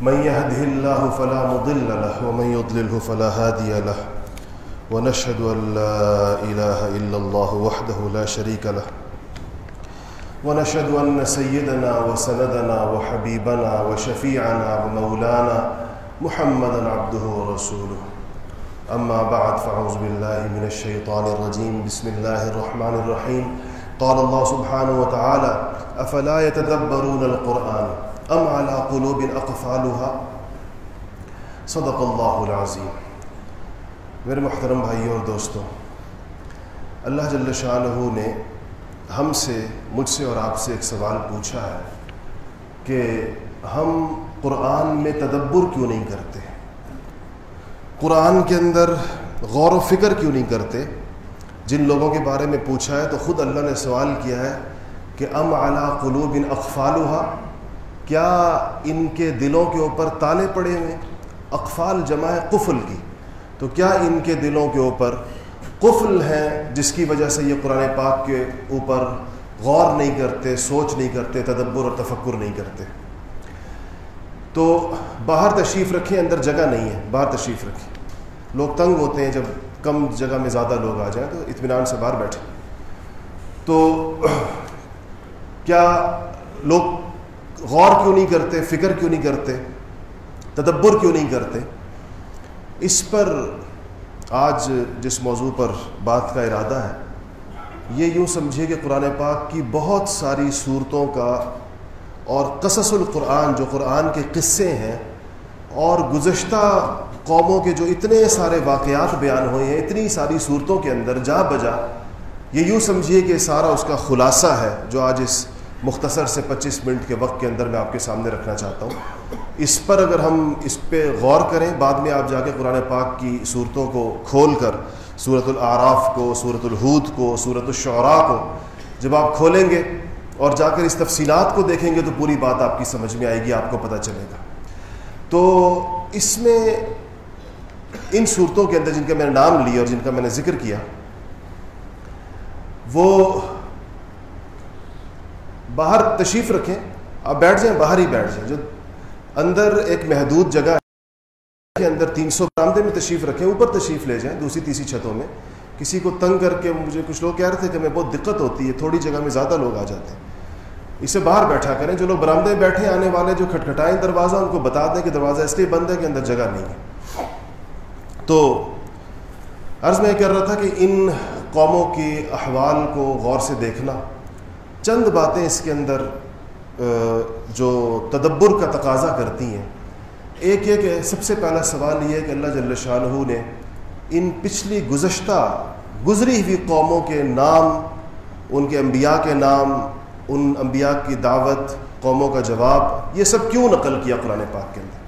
من يهده الله فلا مضل له ومن يضلله فلا هادي له ونشهد أن لا إله إلا الله وحده لا شريك له ونشهد أن سيدنا وسندنا وحبيبنا وشفيعنا ومولانا محمدا عبده ورسوله. أما بعد، فأعوذ بالله من الشيطان الرجيم. بسم الله الرحمن الرحيم. قال الله سبحانه وتعالى أفلا يتدبرون القرآن؟ أم على قلوب أقفالها؟ صدق الله العظيم میرے محترم بھائیوں اور دوستوں اللہ جل شاہ نے ہم سے، مجھ سے اور آپ سے ایک سوال پوچھا ہے کہ ہم قرآن میں تدبر کیوں نہیں کرتے؟ قرآن کے اندر غور و فکر کیوں نہیں کرتے؟ جن لوگوں کے بارے میں پوچھا ہے تو خود اللہ نے سوال کیا ہے کہ ام اعلیٰ قلوب ان اقفالحا کیا ان کے دلوں کے اوپر تالے پڑے ہوئے اقفال جمع ہے قفل کی۔ تو کیا ان کے دلوں کے اوپر قفل ہیں جس کی وجہ سے یہ قرآن پاک کے اوپر غور نہیں کرتے، سوچ نہیں کرتے، تدبر اور تفکر نہیں کرتے؟ تو باہر تشریف رکھیں، اندر جگہ نہیں ہے۔ باہر تشریف رکھیں۔ لوگ تنگ ہوتے ہیں جب کم جگہ میں زیادہ لوگ آ جائیں، تو اطمینان سے باہر بیٹھیں۔ تو کیا لوگ غور کیوں نہیں کرتے، فکر کیوں نہیں کرتے، تدبر کیوں نہیں کرتے؟ اس پر آج جس موضوع پر بات کا ارادہ ہے، یہ یوں سمجھیے کہ قرآن پاک کی بہت ساری صورتوں کا اور قصص القرآن جو قرآن کے قصے ہیں اور گزشتہ قوموں کے جو اتنے سارے واقعات بیان ہوئے ہیں، اتنی ساری صورتوں کے اندر جا بجا، یہ یوں سمجھیے کہ سارا اس کا خلاصہ ہے جو آج اس مختصر سے پچیس منٹ کے وقت کے اندر میں آپ کے سامنے رکھنا چاہتا ہوں۔ اس پر اگر ہم اس پہ غور کریں، بعد میں آپ جا کے قرآن پاک کی صورتوں کو کھول کر صورت العراف کو صورت الحود کو صورت الشعراء کو جب آپ کھولیں گے اور جا کر اس تفصیلات کو دیکھیں گے تو پوری بات آپ کی سمجھ میں آئے گی، آپ کو پتہ چلے گا۔ تو اس میں ان صورتوں کے اندر جن کا میں نے نام لیا اور جن کا میں نے ذکر کیا، وہ باہر تشریف رکھیں، آپ بیٹھ جائیں، باہر ہی بیٹھ جائیں۔ جو اندر ایک محدود جگہ کے اندر تین سو برامدے میں تشریف رکھیں، اوپر تشریف لے جائیں، دوسری، تیسری چھتوں میں۔ کسی کو تنگ کر کے مجھے کچھ لوگ کہہ رہے تھے کہ ہمیں بہت دقت ہوتی ہے، تھوڑی جگہ میں زیادہ لوگ آ جاتے ہیں۔ اسے باہر بیٹھا کریں، جو لوگ برامدے میں بیٹھے، آنے والے جو کھٹکھٹائیں دروازہ، ان کو بتا دیں کہ دروازہ اس لیے بند ہے کہ اندر جگہ نہیں ہے۔ تو عرض میں یہ کر رہا تھا کہ ان قوموں کی احوال کو غور سے دیکھنا چند باتیں اس کے اندر جو تدبر کا تقاضا کرتی ہیں۔ ایک یہ کہ سب سے پہلا سوال یہ ہے کہ اللہ جل شاہ نے ان پچھلی گزشتہ، گزری ہوئی قوموں کے نام، ان کے انبیاء کے نام، ان انبیاء کی دعوت، قوموں کا جواب، یہ سب کیوں نقل کیا قرآن پاک کے اندر؟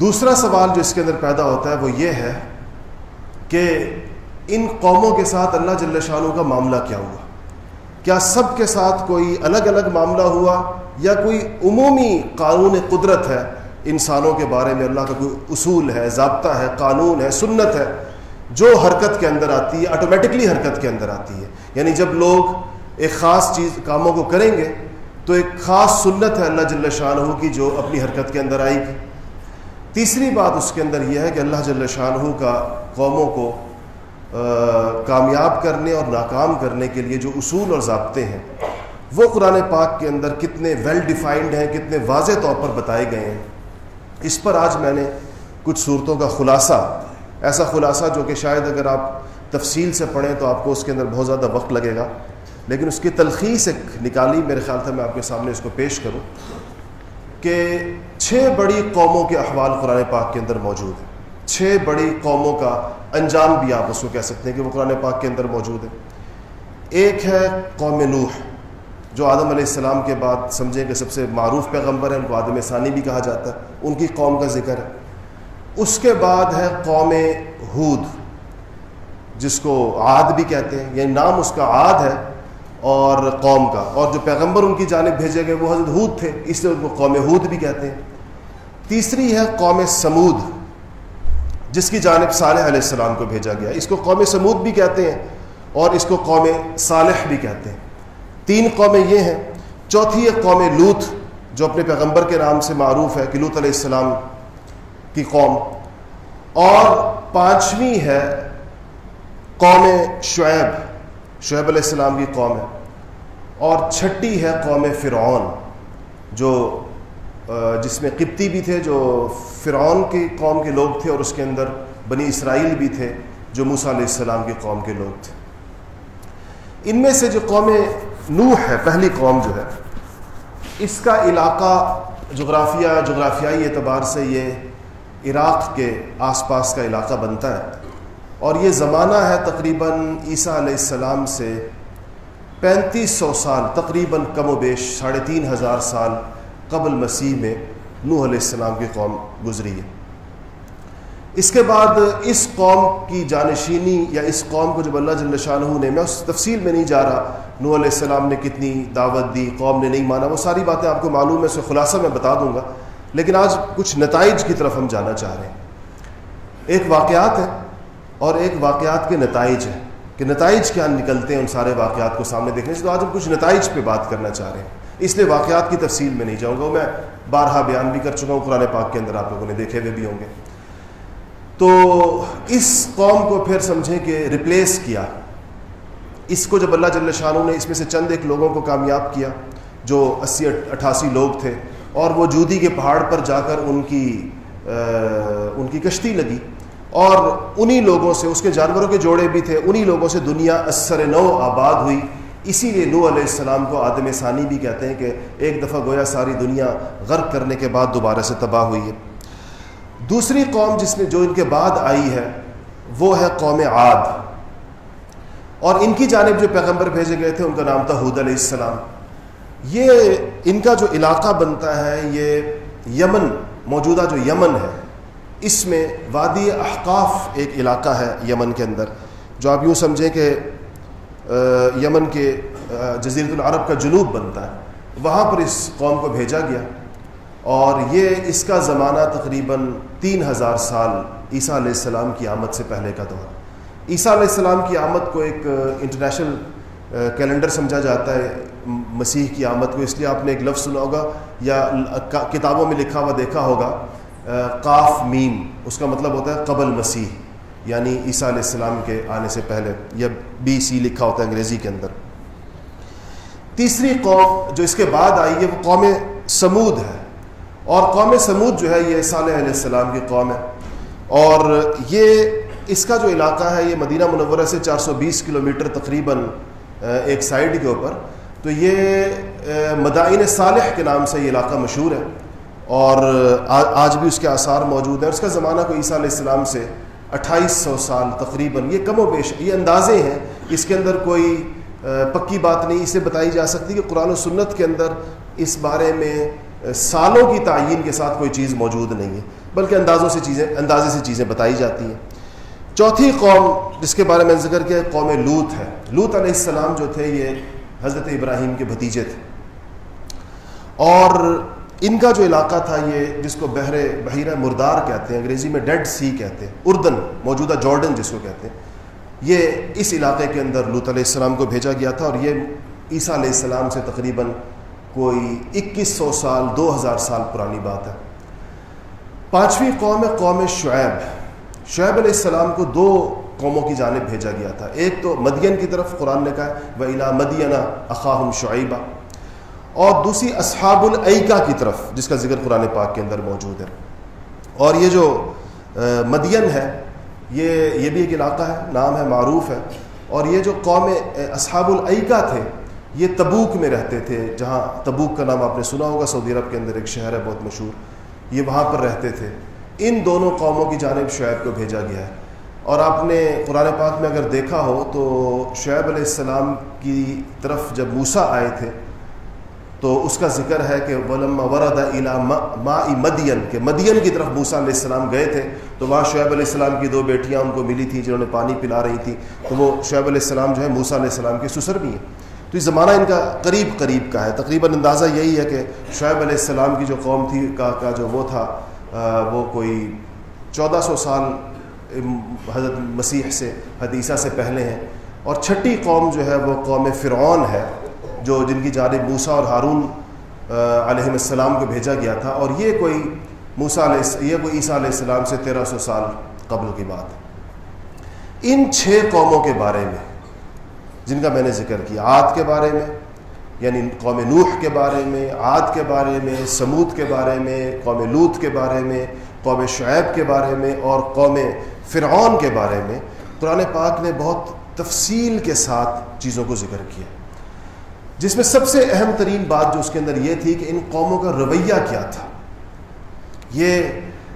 دوسرا سوال جو اس کے اندر پیدا ہوتا ہے وہ یہ ہے کہ ان قوموں کے ساتھ اللہ جل شاہ کا معاملہ کیا ہوا؟ کیا سب کے ساتھ کوئی الگ الگ معاملہ ہوا یا کوئی عمومی قانون قدرت ہے؟ انسانوں کے بارے میں اللہ کا کوئی اصول ہے، ضابطہ ہے، قانون ہے، سنت ہے، جو حرکت کے اندر آتی ہے آٹومیٹکلی حرکت کے اندر آتی ہے۔ یعنی جب لوگ ایک خاص چیز، کاموں کو کریں گے، تو ایک خاص سنت ہے اللہ جل شاہ کی جو اپنی حرکت کے اندر آئے گی۔ تیسری بات اس کے اندر یہ ہے کہ اللہ جل شاہ کا قوموں کو کامیاب کرنے اور ناکام کرنے کے لیے جو اصول اور ضابطے ہیں، وہ قرآن پاک کے اندر کتنے ویل ڈیفائنڈ ہیں، کتنے واضح طور پر بتائے گئے ہیں۔ اس پر آج میں نے کچھ صورتوں کا خلاصہ، ایسا خلاصہ جو کہ شاید اگر آپ تفصیل سے پڑھیں تو آپ کو اس کے اندر بہت زیادہ وقت لگے گا۔ لیکن اس کی تلخیص ایک نکالی، میرے خیال تھا میں آپ کے سامنے اس کو پیش کروں کہ چھ بڑی قوموں کے احوال قرآن پاک کے اندر موجود ہیں۔ چھ بڑی قوموں کا انجام بھی آپ اس کو کہہ سکتے ہیں کہ وہ قرآن پاک کے اندر موجود ہے۔ ایک ہے قوم نوح، جو آدم علیہ السلام کے بعد سمجھیں کہ سب سے معروف پیغمبر ہے ان کو آدم ثانی بھی کہا جاتا ہے۔ ان کی قوم کا ذکر ہے۔ اس کے بعد ہے قوم ہود، جس کو عاد بھی کہتے ہیں یعنی نام اس کا عاد ہے اور قوم کا۔ اور جو پیغمبر ان کی جانب بھیجے گئے، وہ حضرت ہود تھے، اس لیے ان کو قوم ہود بھی کہتے ہیں۔ تیسری ہے قوم سمود۔ جس کی جانب صالح علیہ السلام کو بھیجا گیا اس کو قوم سمود بھی کہتے ہیں اور اس کو قوم صالح بھی کہتے ہیں۔ تین قومیں یہ ہیں۔ چوتھی ہے قوم لوت، جو اپنے پیغمبر کے نام سے معروف ہے کلوت علیہ السلام کی قوم۔ اور پانچویں ہے قوم شعیب۔ شعیب علیہ السلام کی قوم ہے۔ اور چھٹی ہے قوم فرعون، جو جس میں قبطی بھی تھے، جو فرعون کی قوم کے لوگ تھے اور اس کے اندر بنی اسرائیل بھی تھے، جو موسیٰ علیہ السلام کی قوم کے لوگ تھے۔ ان میں سے جو قوم نوح ہے، پہلی قوم جو ہے، اس کا علاقہ جغرافیہ، جغرافیائی اعتبار سے یہ عراق کے آس پاس کا علاقہ بنتا ہے۔ اور یہ زمانہ ہے تقریباً عیسیٰ علیہ السلام سے پینتیس سو سال، تقریباً کم و بیش، ساڑھے تین ہزار سال قبل مسیح میں نوح علیہ السلام کی قوم گزری ہے۔ اس کے بعد اس قوم کی جانشینی یا اس قوم کو جب اللہ جل شاہ نے، میں اس تفصیل میں نہیں جا رہا نوح علیہ السلام نے کتنی دعوت دی، قوم نے نہیں مانا، وہ ساری باتیں آپ کو معلوم ہے، اس خلاصہ میں بتا دوں گا۔ لیکن آج کچھ نتائج کی طرف ہم جانا چاہ رہے ہیں۔ ایک واقعات ہے اور ایک واقعات کے نتائج ہیں۔ کہ نتائج کیا نکلتے ہیں ان سارے واقعات کو سامنے دیکھنے سے؟ تو آج ہم کچھ نتائج پہ بات کرنا چاہ رہے ہیں۔ اس لیے واقعات کی تفصیل میں نہیں جاؤں گا میں بارہا بیان بھی کر چکا ہوں، قرآن پاک کے اندر آپ لوگوں نے دیکھے ہوئے بھی ہوں گے۔ تو اس قوم کو پھر سمجھیں کہ ریپلیس کیا۔ اس کو جب اللہ جل شاہ نے اس میں سے چند ایک لوگوں کو کامیاب کیا، جو اسی اٹھاسی لوگ تھے، اور وہ جودی کے پہاڑ پر جا کر ان کی ان کی کشتی لگی۔ اور انہی لوگوں سے، اس کے جانوروں کے جوڑے بھی تھے، انہی لوگوں سے دنیا اثر نو آباد ہوئی۔ اسی لیے نو علیہ السلام کو آدم ثانی بھی کہتے ہیں کہ ایک دفعہ گویا ساری دنیا غرق کرنے کے بعد دوبارہ سے تباہ ہوئی ہے۔ دوسری قوم جس نے جو ان کے بعد آئی ہے، وہ ہے قوم عاد۔ اور ان کی جانب جو پیغمبر بھیجے گئے تھے، ان کا نام تھا حود علیہ السلام۔ یہ ان کا جو علاقہ بنتا ہے، یہ یمن، موجودہ جو یمن ہے، اس میں وادی احقاف ایک علاقہ ہے یمن کے اندر۔ جو آپ یوں سمجھیں کہ یمن کے جزیرت العرب کا جنوب بنتا ہے۔ وہاں پر اس قوم کو بھیجا گیا۔ اور یہ اس کا زمانہ تقریباً تین ہزار سال عیسیٰ علیہ السلام کی آمد سے پہلے کا دور۔ عیسیٰ علیہ السلام کی آمد کو ایک انٹرنیشنل کیلنڈر سمجھا جاتا ہے۔ مسیح کی آمد کو، اس لیے آپ نے ایک لفظ سنا ہوگا یا کتابوں میں لکھا ہوا دیکھا ہوگا قاف میم، اس کا مطلب ہوتا ہے قبل مسیح۔ یعنی عیسیٰ علیہ السلام کے آنے سے پہلے یا بی سی لکھا ہوتا ہے انگریزی کے اندر۔ تیسری قوم جو اس کے بعد آئی ہے وہ قوم سمود ہے۔ اور قوم سمود جو ہے یہ صالح علیہ السلام کی قوم ہے۔ اور یہ اس کا جو علاقہ ہے یہ مدینہ منورہ سے چار سو بیس کلو میٹر تقریباً ایک سائڈ کے اوپر۔ تو یہ مدائن صالح کے نام سے یہ علاقہ مشہور ہے۔ اور آج بھی اس کے آثار موجود ہیں۔ اس کا زمانہ کو عیسیٰ علیہ السلام سے اٹھائیس سو سال تقریباً، یہ کم و بیش، یہ اندازے ہیں۔ اس کے اندر کوئی پکی بات نہیں۔ اسے بتائی جا سکتی کہ قرآن و سنت کے اندر اس بارے میں سالوں کی تعین کے ساتھ کوئی چیز موجود نہیں ہے، بلکہ اندازوں سے چیزیں، اندازے سے چیزیں بتائی جاتی ہیں۔ چوتھی قوم جس کے بارے میں ذکر کیا قوم لوت ہے۔ لوت علیہ السلام جو تھے، یہ حضرت ابراہیم کے بھتیجے تھے۔ اور ان کا جو علاقہ تھا یہ جس کو بحر بحیرہ مردار کہتے ہیں، انگریزی میں ڈیڈ سی کہتے ہیں، اردن، موجودہ جارڈن جس کو کہتے ہیں، یہ اس علاقے کے اندر لط علیہ السلام کو بھیجا گیا تھا اور یہ عیسیٰ علیہ السلام سے تقریباً کوئی اکیس سو سال، دو ہزار سال پرانی بات ہے۔ پانچویں قوم ہے قوم شعیب۔ شعیب علیہ السلام کو دو قوموں کی جانب بھیجا گیا تھا۔ ایک تو مدین کی طرف، قرآن نے کہا وہ الا مدینہ اقاہم شعیبہ اور دوسری اصحاب العقا کی طرف، جس کا ذکر قرآن پاک کے اندر موجود ہے۔ اور یہ جو مدین ہے، یہ یہ بھی ایک علاقہ ہے، نام ہے معروف ہے۔ اور یہ جو قوم اصحاب العقا تھے، یہ تبوک میں رہتے تھے، جہاں تبوک کا نام آپ نے سنا ہوگا، سعودی عرب کے اندر ایک شہر ہے بہت مشہور۔ یہ وہاں پر رہتے تھے۔ ان دونوں قوموں کی جانب شعیب کو بھیجا گیا ہے۔ اور آپ نے قرآن پاک میں اگر دیکھا ہو تو شعیب علیہ السلام کی طرف جب موسا آئے تھے تو اس کا ذکر ہے کہ ولما ورد الا ما مدین، کہ مدین کی طرف موسا علیہ السلام گئے تھے، تو وہاں شعیب علیہ السلام کی دو بیٹیاں ان کو ملی تھیں جنہوں نے پانی پلا رہی تھی، تو وہ شعیب علیہ السلام جو ہے موسا علیہ السلام کے سسر بھی ہیں۔ تو یہ زمانہ ان کا قریب قریب کا ہے۔ تقریباً اندازہ یہی ہے کہ شعیب علیہ السلام کی جو قوم تھی، کا کا جو وہ تھا وہ کوئی چودہ سو سال حضرت مسیح سے، حدیثہ سے پہلے ہیں۔ اور چھٹی قوم جو ہے وہ قوم فرعون ہے۔ جو جن کی جانب موسا اور ہارون علیہ السلام کو بھیجا گیا تھا اور یہ کوئی موسا علیہ یہ کوئی عیسیٰ علیہ السلام سے تیرہ سو سال قبل کی بات۔ ہے ان چھ قوموں کے بارے میں، جن کا میں نے ذکر کیا، عاد کے بارے میں یعنی قوم نوح کے بارے میں، عاد کے بارے میں سمود کے بارے میں، قوم لوت کے بارے میں، قوم شعیب کے بارے میں اور قوم فرعون کے بارے میں، قرآن پاک نے بہت تفصیل کے ساتھ چیزوں کو ذکر کیا۔ جس میں سب سے اہم ترین بات جو اس کے اندر یہ تھی کہ ان قوموں کا رویہ کیا تھا۔ یہ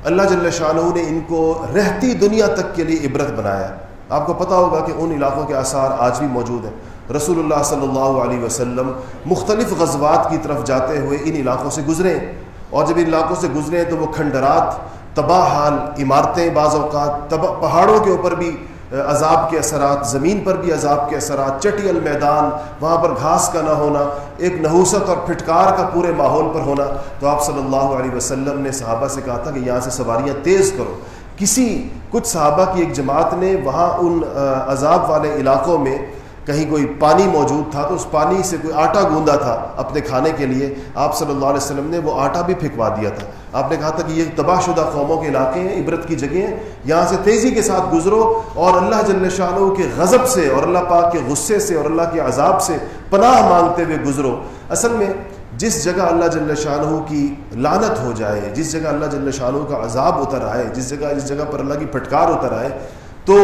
اللہ جل شاہ نے ان کو رہتی دنیا تک کے لیے عبرت بنایا۔ آپ کو پتہ ہوگا کہ ان علاقوں کے آثار آج بھی موجود ہیں۔ رسول اللہ صلی اللہ علیہ وسلم مختلف غزوات کی طرف جاتے ہوئے ان علاقوں سے گزرے۔ اور جب ان علاقوں سے گزرے تو وہ کھنڈرات، تباہ حال، عمارتیں، بعض اوقات پہاڑوں کے اوپر بھی عذاب کے اثرات، زمین پر بھی عذاب کے اثرات، چٹیل میدان، وہاں پر گھاس کا نہ ہونا، ایک نحوست اور پھٹکار کا پورے ماحول پر ہونا۔ تو آپ صلی اللہ علیہ وسلم نے صحابہ سے کہا تھا کہ یہاں سے سواریاں تیز کرو۔ کسی، کچھ صحابہ کی ایک جماعت نے وہاں ان عذاب والے علاقوں میں کہیں کوئی پانی موجود تھا تو اس پانی سے کوئی آٹا گوندا تھا اپنے کھانے کے لیے۔ آپ صلی اللہ علیہ وسلم نے وہ آٹا بھی پھینکوا دیا تھا۔ آپ نے کہا تھا کہ یہ تباہ شدہ قوموں کے علاقے ہیں، عبرت کی جگہیں ہیں۔ یہاں سے تیزی کے ساتھ گزرو اور اللہ جل شاہ کے غضب سے اور اللہ پاک کے غصے سے اور اللہ کے عذاب سے پناہ مانگتے ہوئے گزرو۔ اصل میں جس جگہ اللہ جل شاہ کی لانت ہو جائے، جس جگہ اللہ جل شاہ کا عذاب اتر آئے، جس جگہ جس جگہ پر اللہ کی پھٹکار اتر آئے، تو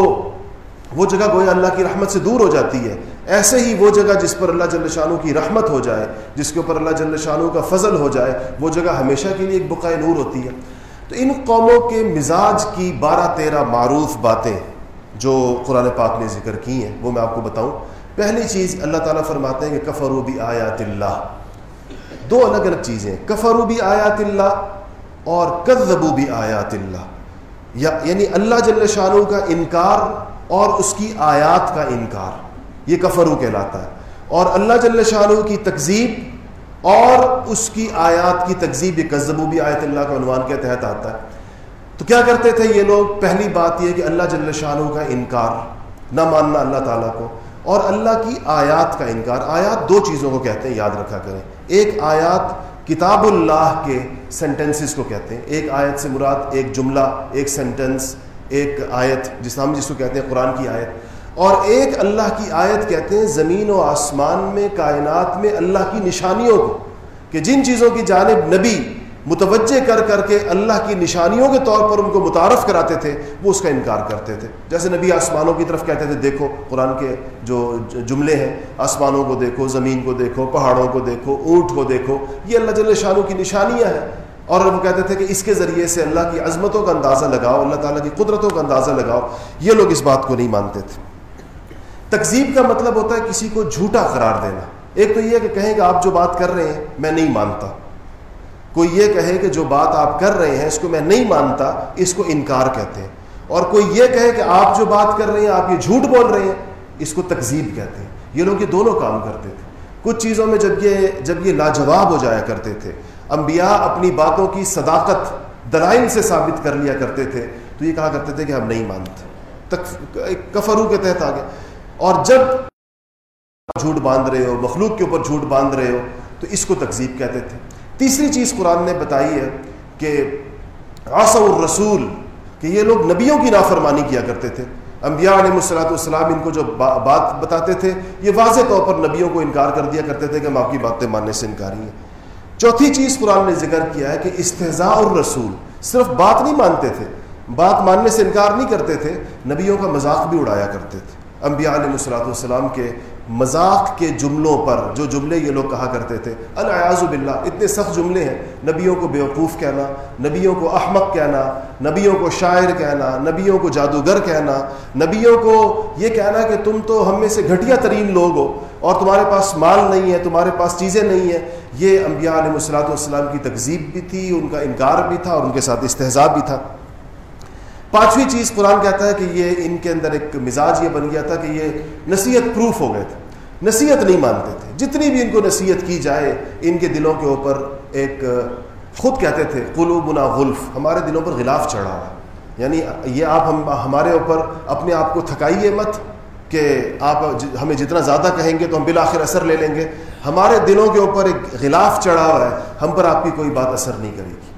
وہ جگہ گویا اللہ کی رحمت سے دور ہو جاتی ہے۔ ایسے ہی وہ جگہ جس پر اللہ جل شاہ کی رحمت ہو جائے، جس کے اوپر اللہ جل شاہ کا فضل ہو جائے، وہ جگہ ہمیشہ کے لیے ایک بقائے نور ہوتی ہے۔ تو ان قوموں کے مزاج کی بارہ تیرہ معروف باتیں جو قرآن پاک نے ذکر کی ہیں، وہ میں آپ کو بتاؤں۔ پہلی چیز اللہ تعالیٰ فرماتے ہیں کہ کفروبی آیات اللہ۔ دو الگ الگ چیزیں کفروبی آیات اللہ اور کذبوبی آیات اللہ۔ یعنی اللہ جل شاہ کا انکار اور اس کی آیات کا انکار۔ یہ کفرو کہلاتا ہے۔ اور اللہ جل شاہ کی تکذیب اور اس کی آیات کی تکذیب، یہ قزبو بھی آیت اللہ کا عنوان کے تحت آتا ہے۔ تو کیا کرتے تھے یہ لوگ؟ پہلی بات یہ کہ اللہ جل شاہ کا انکار، نہ ماننا اللہ تعالیٰ کو، اور اللہ کی آیات کا انکار۔ آیات دو چیزوں کو کہتے ہیں، یاد رکھا کریں۔ ایک آیات کتاب اللہ کے سینٹنسز کو کہتے ہیں۔ ایک آیت سے مراد ایک جملہ، ایک سینٹنس ایک آیت، جس ہم جس کو کہتے ہیں، قرآن کی آیت۔ اور ایک اللہ کی آیت کہتے ہیں، زمین و آسمان میں، کائنات میں اللہ کی نشانیوں کو، کہ جن چیزوں کی جانب نبی متوجہ کر کر کے اللہ کی نشانیوں کے طور پر ان کو متعارف کراتے تھے، وہ اس کا انکار کرتے تھے۔ جیسے نبی آسمانوں کی طرف کہتے تھے، دیکھو قرآن کے جو جملے ہیں، آسمانوں کو دیکھو، زمین کو دیکھو، پہاڑوں کو دیکھو، اونٹ کو دیکھو، یہ اللہ جل شانوں کی نشانیاں ہیں۔ اور وہ کہتے تھے کہ اس کے ذریعے سے اللہ کی عظمتوں کا اندازہ لگاؤ، اللہ تعالیٰ کی قدرتوں کا اندازہ لگاؤ۔ یہ لوگ اس بات کو نہیں مانتے تھے۔ تقزیب کا مطلب ہوتا ہے کسی کو جھوٹا قرار دینا۔ ایک تو یہ کہ کہیں کہ آپ جو بات کر رہے ہیں، میں نہیں مانتا۔ کوئی یہ کہے کہ جو بات آپ کر رہے ہیں، اس کو میں نہیں مانتا، اس کو انکار کہتے ہیں۔ اور کوئی یہ کہے کہ آپ جو بات کر رہے ہیں، آپ یہ جھوٹ بول رہے ہیں، اس کو تقزیب کہتے ہیں۔ یہ لوگ یہ دونوں کام کرتے تھے۔ کچھ چیزوں میں جب یہ جب یہ لاجواب ہو جایا کرتے تھے، انبیاء اپنی باتوں کی صداقت دلائل سے ثابت کر لیا کرتے تھے، تو یہ کہا کرتے تھے کہ ہم نہیں مانتے۔ تک کفرو کے تحت آگے۔ اور جب جھوٹ باندھ رہے ہو، مخلوق کے اوپر جھوٹ باندھ رہے ہو، تو اس کو تقزیب کہتے تھے۔ تیسری چیز قرآن نے بتائی ہے کہ آسو الرسول، کہ یہ لوگ نبیوں کی نافرمانی کیا کرتے تھے۔ انبیاء علیہ السلاۃ والسلام ان کو جو بات بتاتے تھے، یہ واضح طور پر نبیوں کو انکار کر دیا کرتے تھے کہ ہم آپ کی باتیں ماننے سے انکاری ہیں۔ چوتھی چیز قرآن نے ذکر کیا ہے کہ استحضاء اور رسول صرف بات نہیں مانتے تھے، بات ماننے سے انکار نہیں کرتے تھے، نبیوں کا مذاق بھی اڑایا کرتے تھے۔ انبیاء علیہ السلاۃ والسلام کے مذاق کے جملوں پر جو جملے یہ لوگ کہا کرتے تھے الیاز باللہ، اتنے سخت جملے ہیں۔ نبیوں کو بیوقوف کہنا، نبیوں کو احمق کہنا، نبیوں کو شاعر کہنا، نبیوں کو جادوگر کہنا، نبیوں کو یہ کہنا کہ تم تو ہم میں سے گھٹیا ترین لوگ ہو اور تمہارے پاس مال نہیں ہے، تمہارے پاس چیزیں نہیں ہیں۔ یہ انبیاء علیہ السلاۃ والسلام کی تقزیب بھی تھی، ان کا انکار بھی تھا اور ان کے ساتھ استحضاب بھی تھا۔ پانچویں چیز قرآن کہتا ہے کہ یہ ان کے اندر ایک مزاج یہ بن گیا تھا کہ یہ نصیحت پروف ہو گئے تھے۔ نصیحت نہیں مانتے تھے۔ جتنی بھی ان کو نصیحت کی جائے، ان کے دلوں کے اوپر ایک خود کہتے تھے، قلوبنا غلف، ہمارے دلوں پر غلاف چڑھا ہوا۔ یعنی یہ آپ ہم ہمارے اوپر اپنے آپ کو تھکائیے مت کہ آپ ہمیں جتنا زیادہ کہیں گے تو ہم بالآخر اثر لے لیں گے۔ ہمارے دلوں کے اوپر ایک غلاف چڑھا ہوا ہے، ہم پر آپ کی کوئی بات اثر نہیں کرے گی۔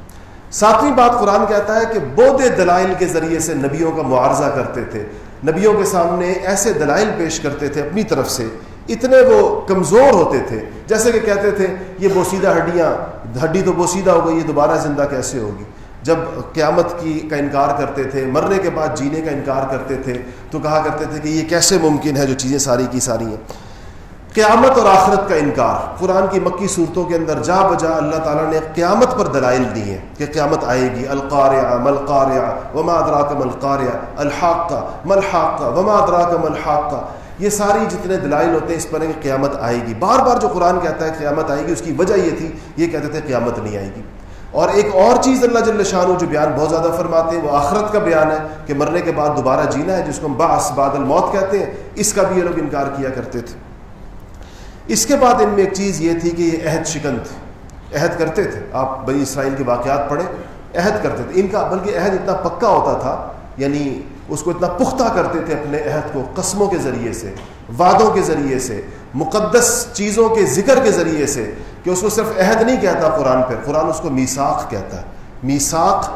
ساتویں بات قرآن کہتا ہے کہ بود دلائل کے ذریعے سے نبیوں کا معارضہ کرتے تھے۔ نبیوں کے سامنے ایسے دلائل پیش کرتے تھے اپنی طرف سے، اتنے وہ کمزور ہوتے تھے۔ جیسے کہ کہتے تھے، یہ بوسیدہ ہڈیاں، ہڈی تو بوسیدہ ہو گئی، یہ دوبارہ زندہ کیسے ہوگی؟ جب قیامت کی کا انکار کرتے تھے، مرنے کے بعد جینے کا انکار کرتے تھے، تو کہا کرتے تھے کہ یہ کیسے ممکن ہے جو چیزیں ساری کی ساری ہیں؟ قیامت اور آخرت کا انکار۔ قرآن کی مکی صورتوں کے اندر جا بجا اللہ تعالیٰ نے قیامت پر دلائل دی ہیں کہ قیامت آئے گی۔ القاریہ ملقاریہ وما ادراک ملقاریہ الحاق کا کا وما ادراک ملحاق کا یہ ساری جتنے دلائل ہوتے ہیں اس پر کہ قیامت آئے گی۔ بار بار جو قرآن کہتا ہے قیامت آئے گی، اس کی وجہ یہ تھی، یہ کہتے تھے قیامت نہیں آئے گی۔ اور ایک اور چیز اللہ جل شاہ جو بیان بہت زیادہ فرماتے ہیں، وہ آخرت کا بیان ہے کہ مرنے کے بعد دوبارہ جینا ہے، جس کو ہم باس بعد الموت کہتے ہیں، اس کا بھی یہ لوگ انکار کیا کرتے تھے۔ اس کے بعد ان میں ایک چیز یہ تھی کہ یہ عہد شکن تھے۔ عہد کرتے تھے۔ آپ بنی اسرائیل کے واقعات پڑھیں۔ عہد کرتے تھے۔ ان کا بلکہ عہد اتنا پکا ہوتا تھا یعنی اس کو اتنا پختہ کرتے تھے اپنے عہد کو قسموں کے ذریعے سے، وعدوں کے ذریعے سے، مقدس چیزوں کے ذکر کے ذریعے سے کہ اس کو صرف عہد نہیں کہتا قرآن پہ قرآن اس کو میساخ کہتا ہے۔ میساخ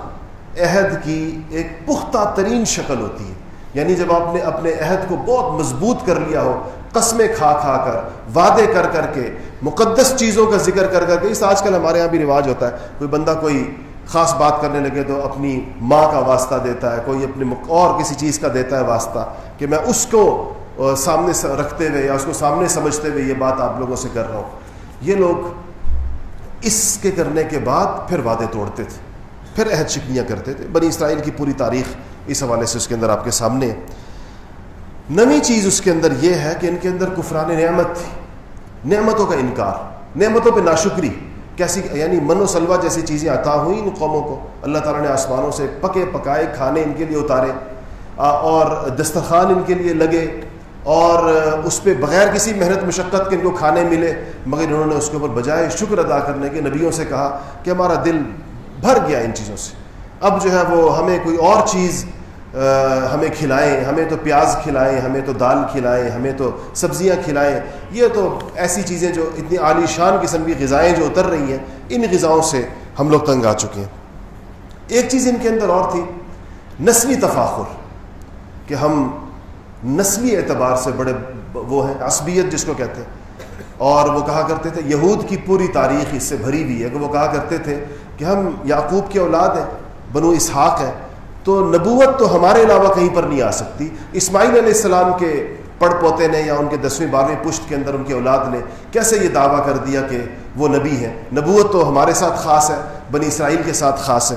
عہد کی ایک پختہ ترین شکل ہوتی ہے۔ یعنی جب آپ نے اپنے عہد کو بہت مضبوط کر لیا ہو قسمیں کھا کھا کر، وعدے کر کر کے، مقدس چیزوں کا ذکر کر کر کے، اس آج کل ہمارے یہاں بھی رواج ہوتا ہے، کوئی بندہ کوئی خاص بات کرنے لگے تو اپنی ماں کا واسطہ دیتا ہے، کوئی اپنے اور کسی چیز کا دیتا ہے واسطہ کہ میں اس کو سامنے رکھتے ہوئے یا اس کو سامنے سمجھتے ہوئے یہ بات آپ لوگوں سے کر رہا ہوں۔ یہ لوگ اس کے کرنے کے بعد پھر وعدے توڑتے تھے، پھر عہد شکنیاں کرتے تھے۔ بنی اسرائیل کی پوری تاریخ اس حوالے سے اس کے اندر آپ کے سامنے ہے۔ نوی چیز اس کے اندر یہ ہے کہ ان کے اندر کفران نعمت تھی۔ نعمتوں کا انکار، نعمتوں پہ ناشکری، کیسی یعنی من و سلوا جیسی چیزیں عطا ہوئیں ان قوموں کو۔ اللہ تعالیٰ نے آسمانوں سے پکے پکائے کھانے ان کے لیے اتارے اور دسترخوان ان کے لیے لگے، اور اس پہ بغیر کسی محنت مشقت کے ان کو کھانے ملے، مگر انہوں نے اس کے اوپر بجائے شکر ادا کرنے کے نبیوں سے کہا کہ ہمارا دل بھر گیا ان چیزوں سے۔ اب جو ہے وہ ہمیں کوئی اور چیز ہمیں کھلائیں، ہمیں تو پیاز کھلائیں، ہمیں تو دال کھلائیں، ہمیں تو سبزیاں کھلائیں۔ یہ تو ایسی چیزیں جو اتنی عالی شان قسم کی غذائیں جو اتر رہی ہیں، ان غذاؤں سے ہم لوگ تنگ آ چکے ہیں۔ ایک چیز ان کے اندر اور تھی، نسلی تفاخر، کہ ہم نسلی اعتبار سے بڑے وہ ہیں، عصبیت جس کو کہتے ہیں۔ اور وہ کہا کرتے تھے، یہود کی پوری تاریخ اس سے بھری ہوئی ہے۔ کہ وہ کہا کرتے تھے کہ ہم یعقوب کے اولاد ہیں، بنو اسحاق ہیں۔ تو نبوت تو ہمارے علاوہ کہیں پر نہیں آ سکتی۔ اسماعیل علیہ السلام کے پڑ پوتے نے یا ان کے دسویں بارہویں پشت کے اندر ان کے اولاد نے کیسے یہ دعویٰ کر دیا کہ وہ نبی ہیں؟ نبوت تو ہمارے ساتھ خاص ہے، بنی اسرائیل کے ساتھ خاص ہے۔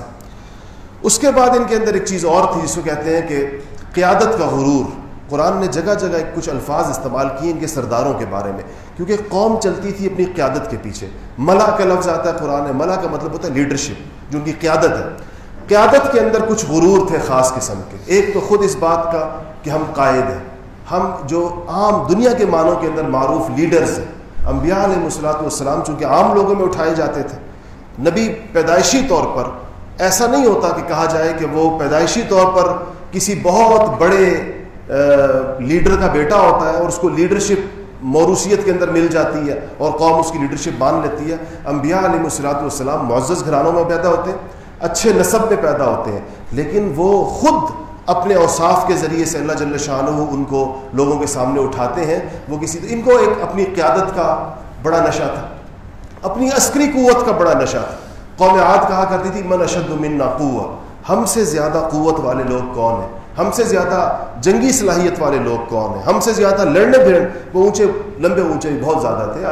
اس کے بعد ان کے اندر ایک چیز اور تھی، جس کو کہتے ہیں کہ قیادت کا غرور۔ قرآن نے جگہ جگہ کچھ الفاظ استعمال کیے ان کے سرداروں کے بارے میں، کیونکہ قوم چلتی تھی اپنی قیادت کے پیچھے۔ ملا کا لفظ آتا ہے قرآن ملا کا مطلب ہوتا ہے لیڈرشپ جو ان کی قیادت ہے۔ قیادت کے اندر کچھ غرور تھے خاص قسم کے۔ ایک تو خود اس بات کا کہ ہم قائد ہیں۔ ہم جو عام دنیا کے معنوں کے اندر معروف لیڈرز ہیں۔ انبیاء علیہ مسلاۃ والسلام چونکہ عام لوگوں میں اٹھائے جاتے تھے۔ نبی پیدائشی طور پر ایسا نہیں ہوتا کہ کہا جائے کہ وہ پیدائشی طور پر کسی بہت بڑے لیڈر کا بیٹا ہوتا ہے اور اس کو لیڈرشپ موروثیت کے اندر مل جاتی ہے اور قوم اس کی لیڈرشپ مان لیتی ہے۔ انبیاء علیہ مسلاۃ والسلام معزز گھرانوں میں پیدا ہوتے ہیں۔ اچھے نصب میں پیدا ہوتے ہیں۔ لیکن وہ خود اپنے اوصاف کے ذریعے سے اللہ جل شاہ ان کو لوگوں کے سامنے اٹھاتے ہیں۔ وہ کسی ان کو ایک اپنی قیادت کا بڑا نشہ تھا۔ اپنی عسکری قوت کا بڑا نشہ تھا۔ قوم عاد کہا کرتی تھی، من اشد منا قوت ہم سے زیادہ قوت والے لوگ کون ہیں؟ ہم سے زیادہ جنگی صلاحیت والے لوگ کون ہیں؟ ہم سے زیادہ لڑنے پھرنے وہ اونچے، لمبے اونچے بہت زیادہ تھے۔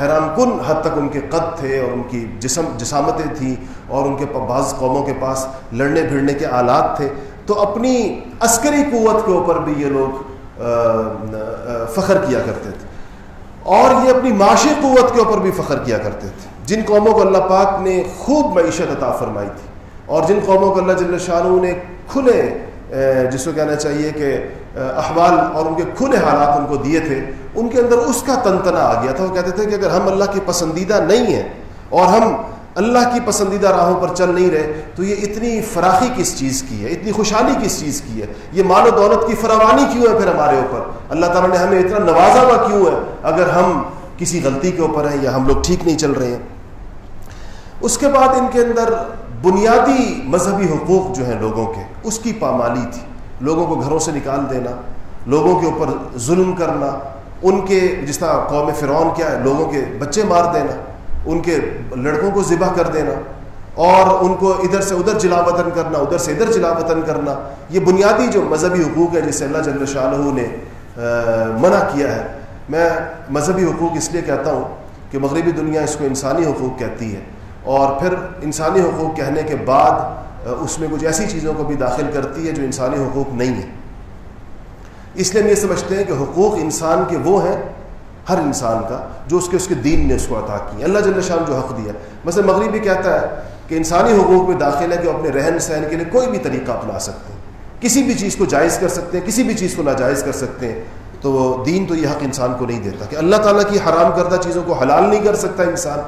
حیران کن حد تک ان کے قد تھے اور ان کی جسم جسامتیں تھیں اور ان کے بعض قوموں کے پاس لڑنے بھیڑنے کے آلات تھے۔ تو اپنی عسکری قوت کے اوپر بھی یہ لوگ فخر کیا کرتے تھے۔ اور یہ اپنی معاشی قوت کے اوپر بھی فخر کیا کرتے تھے۔ جن قوموں کو اللہ پاک نے خوب معیشت عطا فرمائی تھی اور جن قوموں کو اللہ جل شاہ نے کھلے جس کو کہنا چاہیے کہ احوال اور ان کے کھلے حالات ان کو دیے تھے، ان کے اندر اس کا تنتنا آ گیا تھا۔ وہ کہتے تھے کہ اگر ہم اللہ کی پسندیدہ نہیں ہیں اور ہم اللہ کی پسندیدہ راہوں پر چل نہیں رہے، تو یہ اتنی فراخی کس چیز کی ہے؟ اتنی خوشحالی کس چیز کی ہے؟ یہ مال و دولت کی فراوانی کیوں ہے پھر ہمارے اوپر؟ اللہ تعالیٰ نے ہمیں اتنا نوازا ہوا کیوں ہے؟ اگر ہم کسی غلطی کے اوپر ہیں یا ہم لوگ ٹھیک نہیں چل رہے ہیں۔ اس کے بعد ان کے اندر بنیادی مذہبی حقوق جو ہیں لوگوں کے، اس کی پامالی تھی۔ لوگوں کو گھروں سے نکال دینا، لوگوں کے اوپر ظلم کرنا، ان کے جس طرح قوم فرعون کیا ہے، لوگوں کے بچے مار دینا، ان کے لڑکوں کو ذبح کر دینا، اور ان کو ادھر سے ادھر جلا وطن کرنا، ادھر سے ادھر جلا وطن کرنا، یہ بنیادی جو مذہبی حقوق ہے جسے اللہ جل شاہ نے منع کیا ہے۔ میں مذہبی حقوق اس لیے کہتا ہوں کہ مغربی دنیا اس کو انسانی حقوق کہتی ہے، اور پھر انسانی حقوق کہنے کے بعد اس میں کچھ ایسی چیزوں کو بھی داخل کرتی ہے جو انسانی حقوق نہیں ہے اس لیے ہم یہ سمجھتے ہیں کہ حقوق انسان کے وہ ہیں، ہر انسان کا، جو اس کے اس کے دین نے اس کو عطا کی اللہ جل شاہ جو حق دیا مثلا مغربی کہتا ہے کہ انسانی حقوق میں داخل ہے کہ وہ اپنے رہن سہن کے لیے کوئی بھی طریقہ اپنا سکتے ہیں۔ کسی بھی چیز کو جائز کر سکتے ہیں، کسی بھی چیز کو ناجائز کر سکتے ہیں۔ تو وہ دین تو یہ حق انسان کو نہیں دیتا کہ اللہ تعالیٰ کی حرام کردہ چیزوں کو حلال نہیں کر سکتا انسان،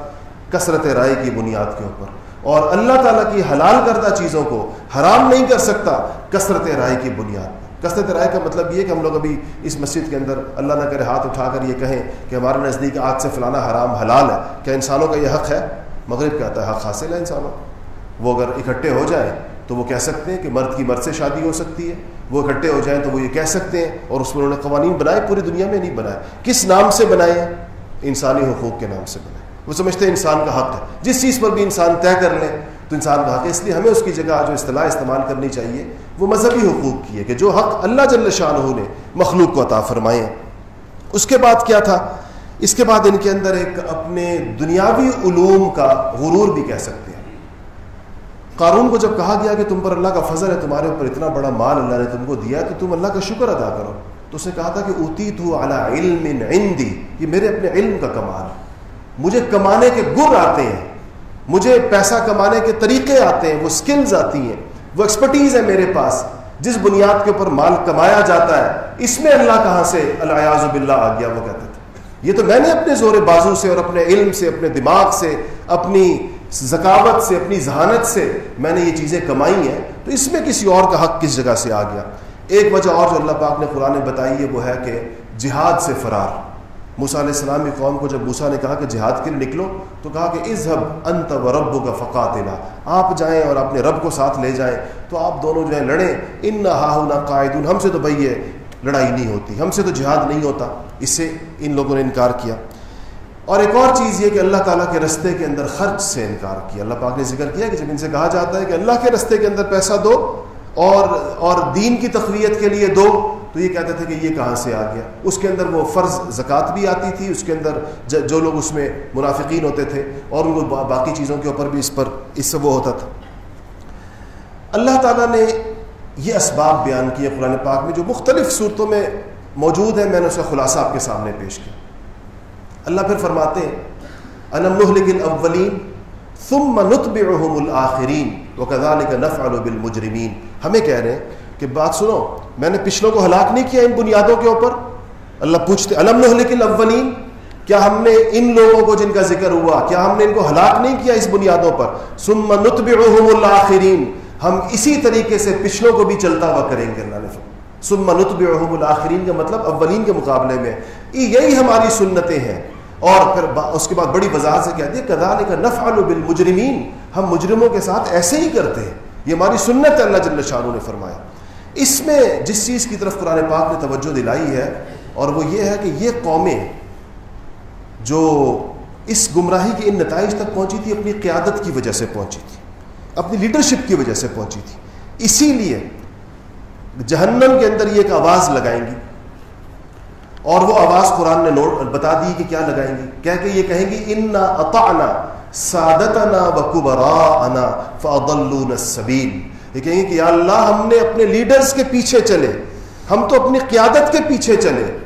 کثرت رائے کی بنیاد کے اوپر۔ اور اللہ تعالیٰ کی حلال کردہ چیزوں کو حرام نہیں کر سکتا، کثرت رائے کی بنیاد۔ کثرت رائے کا مطلب یہ کہ ہم لوگ ابھی اس مسجد کے اندر اللہ نہ کرے ہاتھ اٹھا کر یہ کہیں کہ ہمارے نزدیک آج سے فلانا حرام حلال ہے۔ کیا انسانوں کا یہ حق ہے؟ مغرب کہتا ہے حق حاصل ہے انسانوں وہ اگر اکٹھے ہو جائیں تو وہ کہہ سکتے ہیں کہ مرد کی مرد سے شادی ہو سکتی ہے۔ وہ اکٹھے ہو جائیں تو وہ یہ کہہ سکتے ہیں اور اس میں انہوں نے قوانین بنائے، پوری دنیا میں نہیں بنائے۔ کس نام سے بنائے؟ انسانی حقوق کے نام سے بنائے۔ وہ سمجھتے ہیں انسان کا حق ہے۔ جس چیز پر بھی انسان طے کر لے، تو انسان کا حق ہے۔ اس لیے ہمیں اس کی جگہ جو اصطلاح استعمال کرنی چاہیے، وہ مذہبی حقوق کی ہے کہ جو حق اللہ جل شاہ نے مخلوق کو عطا فرمائے۔ ہیں اس کے بعد کیا تھا؟ اس کے بعد ان کے اندر ایک اپنے دنیاوی علوم کا غرور بھی کہہ سکتے ہیں۔ قارون کو جب کہا گیا کہ تم پر اللہ کا فضل ہے، تمہارے اوپر اتنا بڑا مال اللہ نے تم کو دیا تو تم اللہ کا شکر ادا کرو۔ تو اس نے کہا تھا کہ اوتی تو اعلیٰ علم عندی، یہ میرے اپنے علم کا کمال ہے۔ مجھے کمانے کے گر آتے ہیں، مجھے پیسہ کمانے کے طریقے آتے ہیں، وہ سکلز آتی ہیں، وہ ایکسپرٹیز ہے میرے پاس، جس بنیاد کے اوپر مال کمایا جاتا ہے، اس میں اللہ کہاں سے الیاز باللہ آ گیا، وہ کہتے تھے۔ یہ تو میں نے اپنے زور بازو سے اور اپنے علم سے، اپنے دماغ سے، اپنی ذکاوت سے، اپنی ذہانت سے میں نے یہ چیزیں کمائی ہیں۔ تو اس میں کسی اور کا حق کس جگہ سے آ گیا؟ ایک وجہ اور جو اللہ پاک نے قرآن بتائی ہے، وہ ہے کہ جہاد سے فرار۔ موسا علیہ السلام کی قوم کو جب موسا نے کہا کہ جہاد کے لیے نکلو تو کہا کہ اظہب انت و رب کا فقات آپ جائیں اور اپنے رب کو ساتھ لے جائیں۔ تو آپ دونوں جو ہیں لڑیں۔ ان نہ ہاہ نہ قائد ہم سے تو بھائی یہ لڑائی نہیں ہوتی، ہم سے تو جہاد نہیں ہوتا۔ اس سے ان لوگوں نے انکار کیا۔ اور ایک اور چیز یہ کہ اللہ تعالیٰ کے رستے کے اندر خرچ سے انکار کیا۔ اللہ پاک نے ذکر کیا کہ جب ان سے کہا جاتا ہے کہ اللہ کے رستے کے اندر پیسہ دو اور اور دین کی تقویت کے لیے دو تو یہ کہتے تھے کہ یہ کہاں سے آ گیا؟ اس کے اندر وہ فرض زکوٰۃ بھی آتی تھی، اس کے اندر جو لوگ اس میں منافقین ہوتے تھے اور ان کو باقی چیزوں کے اوپر بھی اس پر، اس سے وہ ہوتا تھا۔ اللہ تعالیٰ نے یہ اسباب بیان کیے قرآن پاک میں جو مختلف صورتوں میں موجود ہیں، میں نے اسے خلاصہ آپ کے سامنے پیش کیا۔ اللہ پھر فرماتے ہیں انم نہلک ثم نتبعهم الاخرین وكذلك نفعل بالمجرمین ہمیں کہہ رہے ہیں کہ بات سنو، میں نے پچھلوں کو ہلاک نہیں کیا ان بنیادوں کے اوپر؟ اللہ پوچھتے، الم نہلک الاولین؟ کیا ہم نے ان لوگوں کو جن کا ذکر ہوا، کیا ہم نے ان کو ہلاک نہیں کیا اس بنیادوں پر؟ ثم نتبعهم الاخرین۔ ہم اسی طریقے سے پچھلوں کو بھی چلتا ہوا کریں گے، اللہ نے ثم نتبعهم الاخرین کا مطلب اولین کے مقابلے میں۔ یہی ہماری سنتیں ہیں۔ اور پھر اس کے بعد بڑی وضاحت سے کہتی ہے کدال کا نف بالمجرمین۔ ہم مجرموں کے ساتھ ایسے ہی کرتے ہیں۔ یہ ہماری سنت اللہ جل شاہ نے فرمایا۔ اس میں جس چیز کی طرف قرآن پاک نے توجہ دلائی ہے، اور وہ یہ ہے کہ یہ قومیں جو اس گمراہی کے ان نتائج تک پہنچی تھی، اپنی قیادت کی وجہ سے پہنچی تھی، اپنی لیڈرشپ کی وجہ سے پہنچی تھی۔ اسی لیے جہنم کے اندر یہ ایک آواز لگائیں گی، اور وہ آواز قرآن نے نوٹ بتا دی کہ کیا لگائیں گی۔ کہہ کے یہ کہیں گی ان اطعنا سادتنا وکبراءنا فاضلون السبیل یہ کہیں گے کہ یا اللہ ہم نے اپنے لیڈرز کے پیچھے چلے، ہم تو اپنی قیادت کے پیچھے چلے۔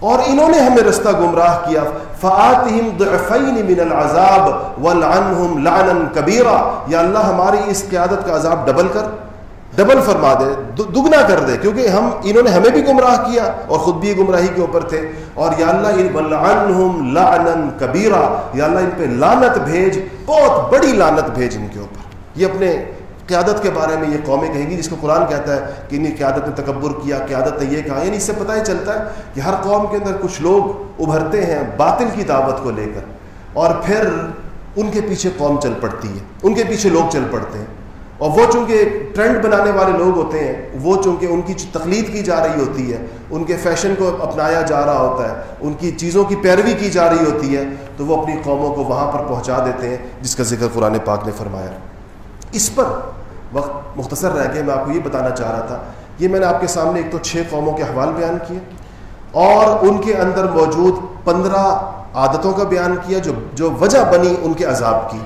اور انہوں نے ہمیں رستہ گمراہ کیا۔ فآتہم ضعفین من العذاب ولعنہم لعنا کبیرہ یا اللہ ہماری اس قیادت کا عذاب ڈبل کر، ڈبل فرما دے دگنا کر دے۔ کیونکہ ہم، انہوں نے ہمیں بھی گمراہ کیا اور خود بھی گمراہی کے اوپر تھے۔ اور یا اللہ ولعنہم لعنا کبیرہ یا اللہ ان پہ لانت بھیج، بہت بڑی لانت بھیج ان کے اوپر۔ یہ اپنے قیادت کے بارے میں یہ قومیں کہیں گی جس کو قرآن کہتا ہے کہ انہیں قیادت نے تکبر کیا، قیادت نے یہ کہا۔ یعنی اس سے پتہ ہی چلتا ہے کہ ہر قوم کے اندر کچھ لوگ ابھرتے ہیں باطل کی دعوت کو لے کر اور پھر ان کے پیچھے قوم چل پڑتی ہے، ان کے پیچھے لوگ چل پڑتے ہیں۔ اور وہ چونکہ ٹرینڈ بنانے والے لوگ ہوتے ہیں، وہ چونکہ ان کی تقلید کی جا رہی ہوتی ہے، ان کے فیشن کو اپنایا جا رہا ہوتا ہے، ان کی چیزوں کی پیروی کی جا رہی ہوتی ہے، تو وہ اپنی قوموں کو وہاں پر پہنچا دیتے ہیں، جس کا ذکر قرآن پاک نے فرمایا۔ اس پر وقت مختصر رہ کے میں آپ کو یہ بتانا چاہ رہا تھا۔ یہ میں نے آپ کے سامنے ایک تو چھ قوموں کے حوال بیان کیے اور ان کے اندر موجود پندرہ عادتوں کا بیان کیا جو جو وجہ بنی ان کے عذاب کی۔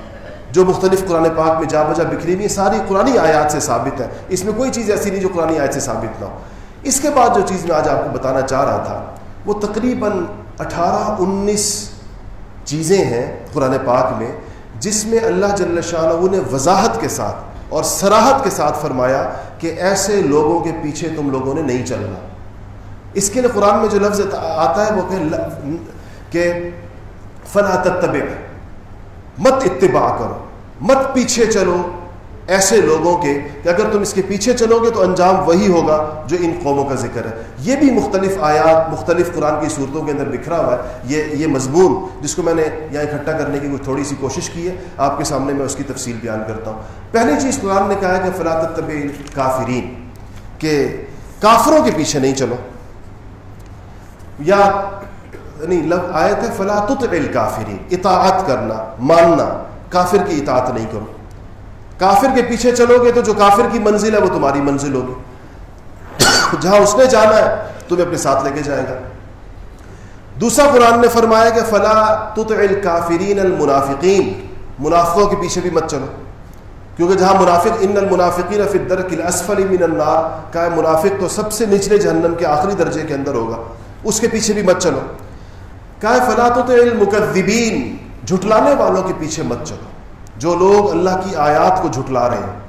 جو مختلف قرآن پاک میں جا بجا بکھری ہوئی ساری قرآن آیات سے ثابت ہے اس میں کوئی چیز ایسی نہیں جو قرآن آیات سے ثابت نہ ہو۔ اس کے بعد جو چیز میں آج آپ کو بتانا چاہ رہا تھا، وہ تقریباً اٹھارہ، انیس چیزیں ہیں قرآن پاک میں، جس میں اللہ جل شاہ نے وضاحت کے ساتھ اور سراحت کے ساتھ فرمایا کہ ایسے لوگوں کے پیچھے تم لوگوں نے نہیں چلنا۔ اس کے لیے قرآن میں جو لفظ آتا ہے وہ کہ فلا تتبع، مت اتباع کرو، مت پیچھے چلو۔ ایسے لوگوں کے کہ اگر تم اس کے پیچھے چلو گے تو انجام وہی ہوگا جو ان قوموں کا ذکر ہے۔ یہ بھی مختلف آیات، مختلف قرآن کی صورتوں کے اندر بکھرا ہوا ہے۔ یہ یہ مضمون جس کو میں نے یہاں اکٹھا کرنے کی تھوڑی سی کوشش کی ہے، آپ کے سامنے میں اس کی تفصیل بیان کرتا ہوں۔ پہلی چیز قرآن نے کہا ہے کہ فلاط طب کافرین کہ کافروں کے پیچھے نہیں چلو۔ یا نہیں لب آئے تھے فلاطت الکافرین اطاعت کرنا، ماننا، کافر کی اطاعت نہیں کرو۔ کافر کے پیچھے چلو گے تو جو کافر کی منزل ہے وہ تمہاری منزل ہوگی۔ جہاں اس نے جانا ہے، تمہیں اپنے ساتھ لے کے جائے گا۔ دوسرا قرآن نے فرمایا کہ فلا تط الکافرین المنافقین منافقوں کے پیچھے بھی مت چلو۔ کیونکہ جہاں منافق، ان المنافقین فی الدرک الاسفل من النار۔ کا منافق تو سب سے نچلے جہنم کے آخری درجے کے اندر ہوگا۔ اس کے پیچھے بھی مت چلو۔ کہ فلاط المکذبین جھٹلانے والوں کے پیچھے مت چلو۔ جو لوگ اللہ کی آیات کو جھٹلا رہے ہیں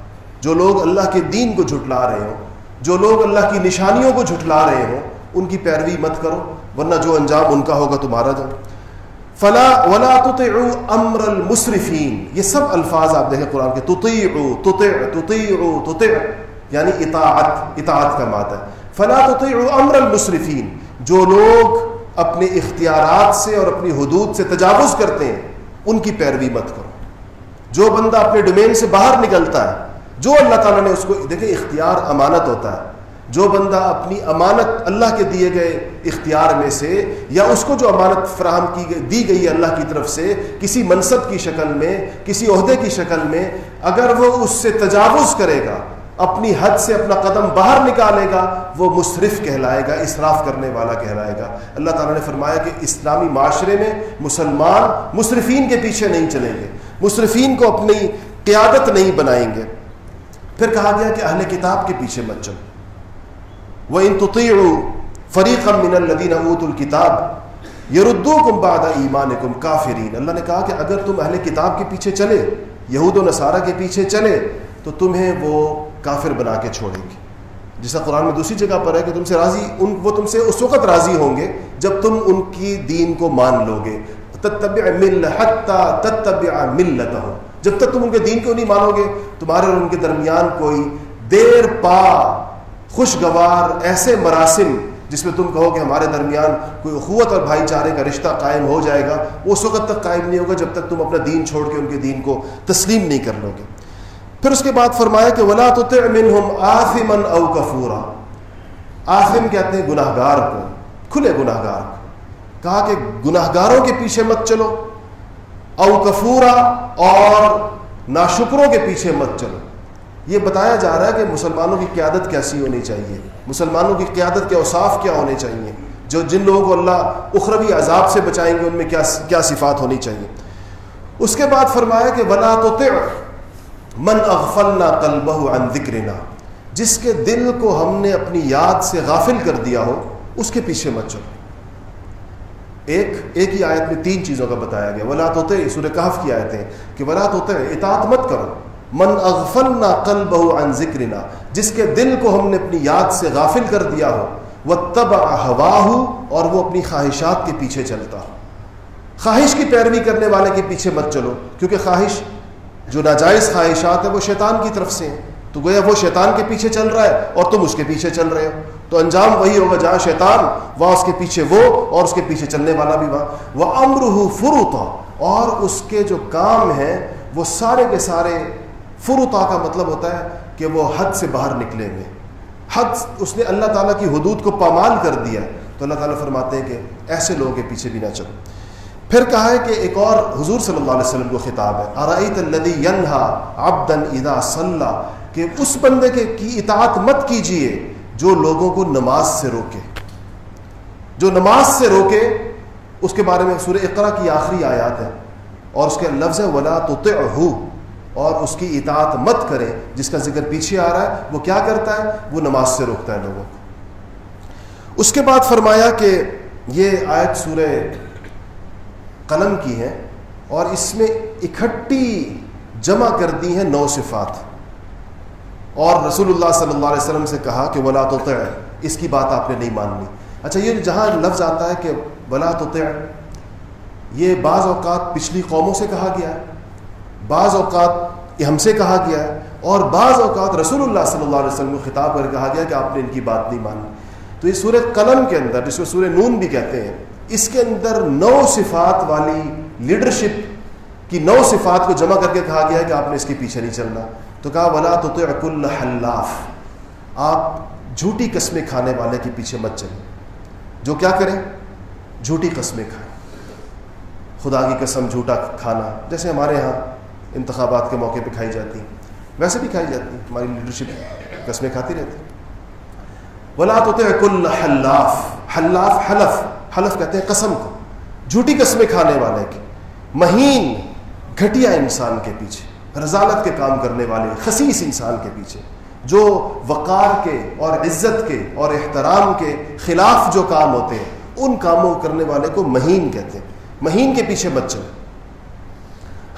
جو لوگ اللہ کے دین کو جھٹلا رہے ہوں، جو لوگ اللہ کی نشانیوں کو جھٹلا رہے ہوں، ان کی پیروی مت کرو، ورنہ جو انجام ان کا ہوگا تمہارا جو فلا ولا تطیعوا امر المصرفین یہ سب الفاظ آپ دیکھیں قرآن کے۔ تطیعوا تطیع تطیعوا تطیع یعنی اطاعت اطاعت کا مات ہے۔ فلا تطیعوا امر المصرفین جو لوگ اپنے اختیارات سے اور اپنی حدود سے تجاوز کرتے ہیں، ان کی پیروی مت کرو۔ جو بندہ اپنے ڈومین سے باہر نکلتا ہے، جو اللہ تعالیٰ نے اس کو، دیکھیں اختیار امانت ہوتا ہے۔ جو بندہ اپنی امانت اللہ کے دیے گئے اختیار میں سے، یا اس کو جو امانت فراہم کی گئی، دی گئی ہے اللہ کی طرف سے، کسی منصب کی شکل میں، کسی عہدے کی شکل میں، اگر وہ اس سے تجاوز کرے گا، اپنی حد سے اپنا قدم باہر نکالے گا، وہ مصرف کہلائے گا اسراف کرنے والا کہلائے گا۔ اللہ تعالیٰ نے فرمایا کہ اسلامی معاشرے میں مسلمان مصرفین کے پیچھے نہیں چلیں گے۔ مصرفین کو اپنی قیادت نہیں بنائیں گے۔ پھر کہا گیا کہ اہل کتاب کے پیچھے مت چلو۔ وہ ان تطیع فریق من الدین ابوت الکتاب یردو کم باد کافرین اللہ نے کہا کہ اگر تم اہل کتاب کے پیچھے چلے، یہود و نصارہ کے پیچھے چلے، تو تمہیں وہ کافر بنا کے چھوڑیں گے۔ جیسا قرآن میں دوسری جگہ پر ہے کہ تم سے راضی، ان وہ تم سے اس وقت راضی ہوں گے جب تم ان کی دین کو مان لو گے۔ تتبع مل تتبع ملت ہو جب تک تم ان کے دین کو نہیں مانو گے، تمہارے اور ان کے درمیان کوئی دیر پا خوشگوار ایسے مراسم جس میں تم کہو کہ ہمارے درمیان کوئی اخوت اور بھائی چارے کا رشتہ قائم ہو جائے گا، وہ اس وقت تک قائم نہیں ہوگا جب تک تم اپنا دین چھوڑ کے ان کے دین کو تسلیم نہیں کر لو گے۔ پھر اس کے بعد فرمایا کہ ولا تو آفمن او کفورا آفم کہتے ہیں گناہ گار کو، کھلے گناہ گار کو۔ کہا کہ گناہ گاروں کے پیچھے مت چلو او کفورا اور ناشکروں کے پیچھے مت چلو۔ یہ بتایا جا رہا ہے کہ مسلمانوں کی قیادت کیسی ہونی چاہیے، مسلمانوں کی قیادت کے اوصاف کیا ہونے چاہیے، جو جن لوگوں کو اللہ اخروی عذاب سے بچائیں گے، ان میں کیا کیا صفات ہونی چاہیے۔ اس کے بعد فرمایا کہ ولا تو من اغفلنا قلبہ عن ذکرنا جس کے دل کو ہم نے اپنی یاد سے غافل کر دیا ہو، اس کے پیچھے مت چلو۔ ایک ایک ہی آیت میں تین چیزوں کا بتایا گیا۔ ولا تو سورہ کہف کی آیتیں کہ ولا تو اطاعت مت کرو۔ من اغفلنا قلبہ عن ذکرنا جس کے دل کو ہم نے اپنی یاد سے غافل کر دیا ہو وہ تب ہوا اور وہ اپنی خواہشات کے پیچھے چلتا ہو۔ خواہش کی پیروی کرنے والے کے پیچھے مت چلو، کیونکہ خواہش جو ناجائز خواہشات ہیں وہ شیطان کی طرف سے ہیں۔ تو گویا وہ شیطان کے پیچھے چل رہا ہے اور تم اس کے پیچھے چل رہے ہو۔ تو انجام وہی ہوگا جہاں شیطان، وہاں اس کے پیچھے وہ اور اس کے پیچھے چلنے والا بھی وہاں۔ وہ امر فروتا اور اس کے جو کام ہیں، وہ سارے کے سارے فروتا کا مطلب ہوتا ہے کہ وہ حد سے باہر نکلے ہوئے۔ حد، اس نے اللہ تعالیٰ کی حدود کو پامال کر دیا۔ تو اللہ تعالیٰ فرماتے ہیں کہ ایسے لوگوں کے پیچھے بھی نہ چلو۔ پھر کہا ہے کہ ایک اور حضور صلی اللہ علیہ وسلم کو خطاب ہے۔ ارائیت الدی ینہا عبدن اذا صلی کہ اس بندے کے کی اطاعت مت کیجیے۔ جو لوگوں کو نماز سے روکے۔ جو نماز سے روکے، اس کے بارے میں سورہ اقرا کی آخری آیات ہے۔ اور اس کے لفظ ولا تو اور اس کی اطاعت مت کرے جس کا ذکر پیچھے آ رہا ہے، وہ کیا کرتا ہے؟ وہ نماز سے روکتا ہے لوگوں کو۔ اس کے بعد فرمایا کہ یہ آیت سورہ قلم کی ہے، اور اس میں اکٹھی جمع کر دی ہیں نو صفات۔ اور رسول اللہ صلی اللہ علیہ وسلم سے کہا کہ ولا تو اس کی بات آپ نے نہیں ماننی۔ اچھا یہ جہاں لفظ آتا ہے کہ ولا تو یہ بعض اوقات پچھلی قوموں سے کہا گیا ہے، بعض اوقات یہ ہم سے کہا گیا ہے، اور بعض اوقات رسول اللہ صلی اللہ علیہ وسلم کو خطاب کر کہا گیا کہ آپ نے ان کی بات نہیں مانی تو یہ سورہ قلم کے اندر، جس کو سورہ نون بھی کہتے ہیں، اس کے اندر نو صفات والی لیڈرشپ کی نو صفات کو جمع کر کے کہا گیا ہے کہ آپ نے اس کے پیچھے نہیں چلنا۔ تو کہا، ولا تو حلاف۔ آپ جھوٹی قسمیں کھانے والے کے پیچھے مت چلیں۔ جو کیا کریں؟ جھوٹی قسمیں کھائیں۔ خدا کی قسم جھوٹا کھانا، جیسے ہمارے یہاں انتخابات کے موقع پہ کھائی جاتی، ویسے بھی کھائی جاتی، ہماری لیڈرشپ قسمیں کھاتی رہتی۔ ولا تو حلاف۔ حلاف، حلف حلف کہتے ہیں قسم کو۔ جھوٹی قسمیں کھانے والے کی مہین، گھٹیا انسان کے پیچھے۔ رضالت کے کام کرنے والے، خصیص انسان کے پیچھے، جو وقار کے اور عزت کے اور احترام کے خلاف جو کام ہوتے ہیں، ان کاموں کرنے والے کو مہین کہتے ہیں۔ مہین کے پیچھے بچے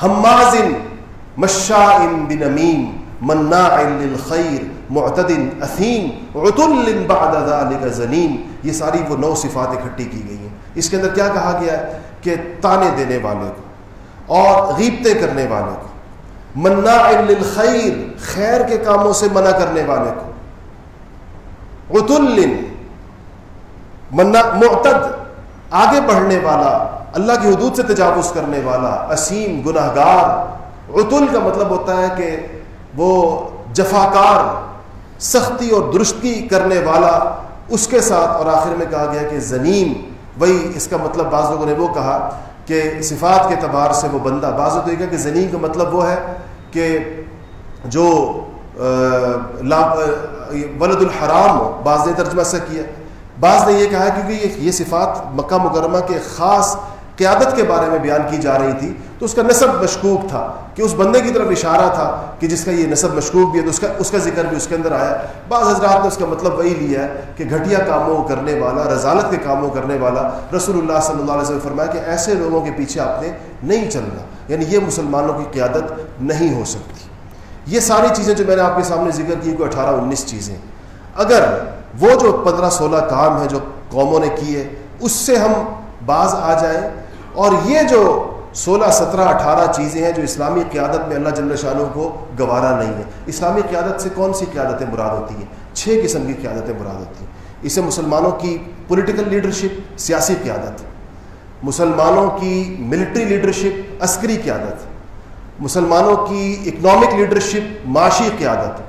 ہمازن مشاء بنمیم مناع للخیر معتد اثیم عتل بعد ذلك زنیم یہ ساری وہ نو صفات اکٹھی کی گئی ہیں۔ اس کے اندر کیا کہا گیا ہے؟ کہ تانے دینے والے کو اور غیبتیں کرنے والے کو۔ مناع للخیر، خیر کے کاموں سے منع کرنے والے کو۔ عتل معتد، آگے بڑھنے والا، اللہ کی حدود سے تجاوز کرنے والا، اسیم گناہ گار عتل کا مطلب ہوتا ہے کہ وہ جفاکار، سختی اور درستگی کرنے والا۔ اس کے ساتھ اور آخر میں کہا گیا کہ زنیم، وہی اس کا مطلب بعض لوگوں نے وہ کہا کہ صفات کے اعتبار سے وہ بندہ، بعض تو یہ کہا کہ زنی کا مطلب وہ ہے کہ جو ولد الحرام ہو، بعض نے ترجمہ سے کیا۔ بعض نے یہ کہا کیونکہ یہ صفات مکہ مکرمہ کے خاص قیادت کے بارے میں بیان کی جا رہی تھی تو اس کا نصب مشکوک تھا کہ اس بندے کی طرف اشارہ تھا کہ جس کا یہ نصب مشکوک بھی ہے تو اس کا اس کا ذکر بھی اس کے اندر آیا بعض حضرات نے اس کا مطلب وہی لیا ہے کہ گھٹیا کاموں کرنے والا، رضالت کے کاموں کرنے والا رسول اللہ صلی اللہ علیہ وسلم فرمایا کہ ایسے لوگوں کے پیچھے آپ نے نہیں چلنا یعنی یہ مسلمانوں کی قیادت نہیں ہو سکتی۔ یہ ساری چیزیں جو میں نے آپ کے سامنے ذکر کی کوئی اٹھارہ انیس چیزیں۔ اگر وہ جو پندرہ سولہ کام ہیں جو قوموں نے کیے، اس سے ہم بعض آ جائیں اور یہ جو سولہ، سترہ، اٹھارہ چیزیں ہیں جو اسلامی قیادت میں اللہ جل شاہ کو گوارا نہیں ہے، اسلامی قیادت سے کون سی قیادتیں مراد ہوتی ہیں؟ چھ قسم کی قیادتیں مراد ہوتی ہیں۔ اسے مسلمانوں کی پولیٹیکل لیڈرشپ سیاسی قیادت، مسلمانوں کی ملٹری لیڈرشپ عسکری قیادت، مسلمانوں کی اکنامک لیڈرشپ معاشی قیادت،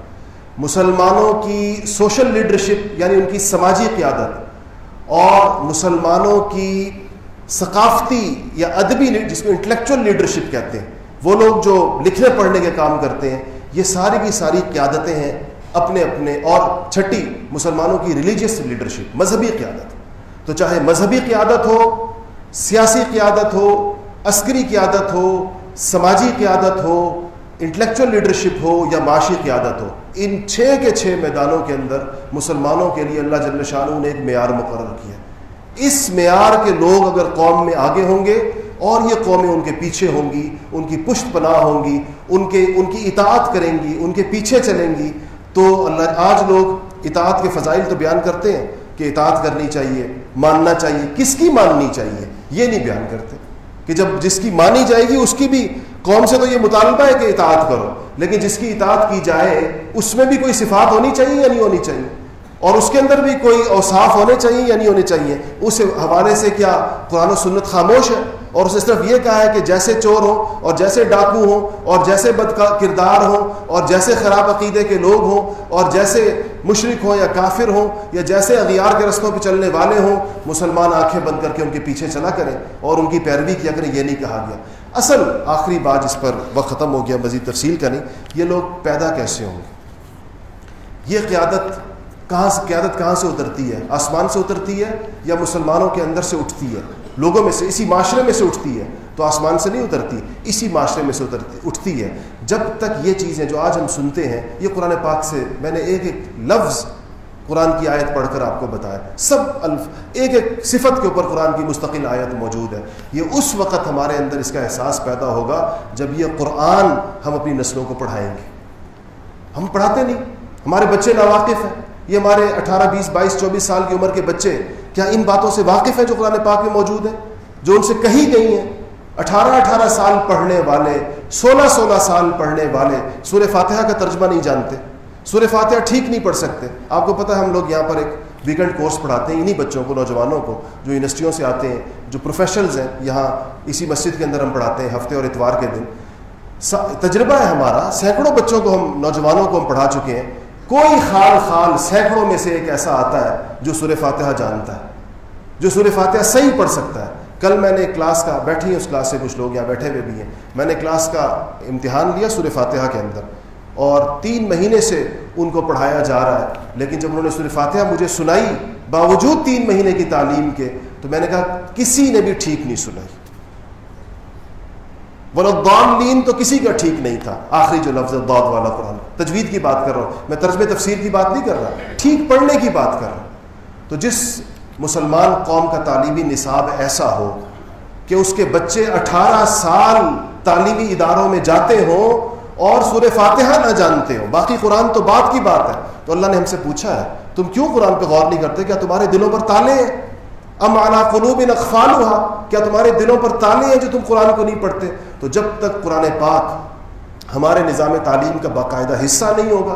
مسلمانوں کی سوشل لیڈرشپ یعنی ان کی سماجی قیادت، اور مسلمانوں کی ثقافتی یا ادبی جس کو انٹلیکچوئل لیڈرشپ کہتے ہیں، وہ لوگ جو لکھنے پڑھنے کے کام کرتے ہیں، یہ ساری کی ساری قیادتیں ہیں اپنے اپنے اور چھٹی مسلمانوں کی ریلیجیس لیڈرشپ مذہبی قیادت۔ تو چاہے مذہبی قیادت ہو، سیاسی قیادت ہو، عسکری قیادت ہو، سماجی قیادت ہو انٹلیکچوئل لیڈرشپ ہو یا معاشی قیادت ہو، ان چھ کے چھ میدانوں کے اندر مسلمانوں کے لیے اللہ جل شاہ نے ایک معیار مقرر کیا۔ اس معیار کے لوگ اگر قوم میں آگے ہوں گے اور یہ قومیں ان کے پیچھے ہوں گی، ان کی پشت پناہ ہوں گی، ان کے، ان کی اطاعت کریں گی، ان کے پیچھے چلیں گی، تو اللہ، آج لوگ اطاعت کے فضائل تو بیان کرتے ہیں کہ اطاعت کرنی چاہیے، ماننا چاہیے، کس کی ماننی چاہیے؟ یہ نہیں بیان کرتے کہ جب جس کی مانی جائے گی، اس کی بھی، قوم سے تو یہ مطالبہ ہے کہ اطاعت کرو، لیکن جس کی اطاعت کی جائے، اس میں بھی کوئی صفات ہونی چاہیے یا نہیں ہونی چاہیے؟ اور اس کے اندر بھی کوئی اوصاف ہونے چاہیے یا نہیں ہونے چاہیے؟ اس حوالے سے کیا قرآن و سنت خاموش ہے؟ اور اس طرف یہ کہا ہے کہ جیسے چور ہوں اور جیسے ڈاکو ہوں اور جیسے بد کردار ہوں اور جیسے خراب عقیدے کے لوگ ہوں اور جیسے مشرق ہوں یا کافر ہوں یا جیسے اغیار کے رستوں پہ چلنے والے ہوں، مسلمان آنکھیں بند کر کے ان کے پیچھے چلا کریں اور ان کی پیروی کیا کریں، یہ نہیں کہا گیا۔ اصل آخری بات جس پر وقت ختم ہو گیا، مزید تفصیل کریں، یہ لوگ پیدا کیسے ہوں گے؟ یہ قیادت کہاں سے قیادت کہاں سے اترتی ہے؟ آسمان سے اترتی ہے یا مسلمانوں کے اندر سے اٹھتی ہے؟ لوگوں میں سے، اسی معاشرے میں سے اٹھتی ہے۔ تو آسمان سے نہیں اترتی، اسی معاشرے میں سے اترتی اٹھتی ہے۔ جب تک یہ چیزیں جو آج ہم سنتے ہیں، یہ قرآن پاک سے میں نے ایک ایک لفظ قرآن کی آیت پڑھ کر آپ کو بتایا۔ سب الف ایک ایک صفت کے اوپر قرآن کی مستقل آیت موجود ہے۔ یہ اس وقت ہمارے اندر اس کا احساس پیدا ہوگا جب یہ قرآن ہم اپنی نسلوں کو پڑھائیں گے۔ ہم پڑھاتے نہیں۔ ہمارے بچے ناواقف ہیں۔ یہ ہمارے اٹھارہ، بیس، بائیس، چوبیس سال کی عمر کے بچے کیا ان باتوں سے واقف ہیں جو قرآن پاک میں موجود ہیں؟ جو ان سے کہی گئی ہیں۔ اٹھارہ اٹھارہ سال پڑھنے والے، سولہ سولہ سال پڑھنے والے سورہ فاتحہ کا ترجمہ نہیں جانتے۔ سورہ فاتحہ ٹھیک نہیں پڑھ سکتے۔ آپ کو پتہ ہے، ہم لوگ یہاں پر ایک ویکنڈ کورس پڑھاتے ہیں، انہی بچوں کو، نوجوانوں کو، جو یونیورسٹیوں سے آتے ہیں، جو پروفیشنلز ہیں۔ یہاں اسی مسجد کے اندر ہم پڑھاتے ہیں ہفتے اور اتوار کے دن۔ تجربہ ہے ہمارا، سینکڑوں بچوں کو ہم، نوجوانوں کو ہم پڑھا چکے ہیں۔ کوئی خال خال سینکڑوں میں سے ایک ایسا آتا ہے جو سورہ فاتحہ جانتا ہے، جو سورہ فاتحہ صحیح پڑھ سکتا ہے۔ کل میں نے کلاس کا، بیٹھی ہیں اس کلاس سے کچھ لوگ یہاں بیٹھے ہوئے بھی ہیں۔ میں نے کلاس کا امتحان لیا سورہ فاتحہ کے اندر۔ اور تین مہینے سے ان کو پڑھایا جا رہا ہے۔ لیکن جب انہوں نے سورہ فاتحہ مجھے سنائی، باوجود تین مہینے کی تعلیم کے، تو میں نے کہا، کسی نے بھی ٹھیک نہیں سنائی۔ ولدالین تو کسی کا ٹھیک نہیں تھا۔ آخری جو لفظ دود والا قرآن۔ تجوید کی بات کر رہا ہوں۔ میں طرز تفسیر کی بات نہیں کر رہا۔ ٹھیک پڑھنے کی بات کر رہا ہوں۔ تو جس مسلمان قوم کا تعلیمی نصاب ایسا ہو کہ اس کے بچے اٹھارہ سال تعلیمی اداروں میں جاتے ہوں اور سورہ فاتحہ نہ جانتے ہوں، باقی قرآن تو بات کی بات ہے۔ تو اللہ نے ہم سے پوچھا ہے، تم کیوں قرآن پہ غور نہیں کرتے؟ کیا تمہارے دلوں پر تالے ہیں؟ ام اعلیٰ قلوب اقفال ہوا کیا تمہارے دلوں پر تالے ہیں جو تم قرآن کو نہیں پڑھتے؟ تو جب تک قرآن پاک ہمارے نظام تعلیم کا باقاعدہ حصہ نہیں ہوگا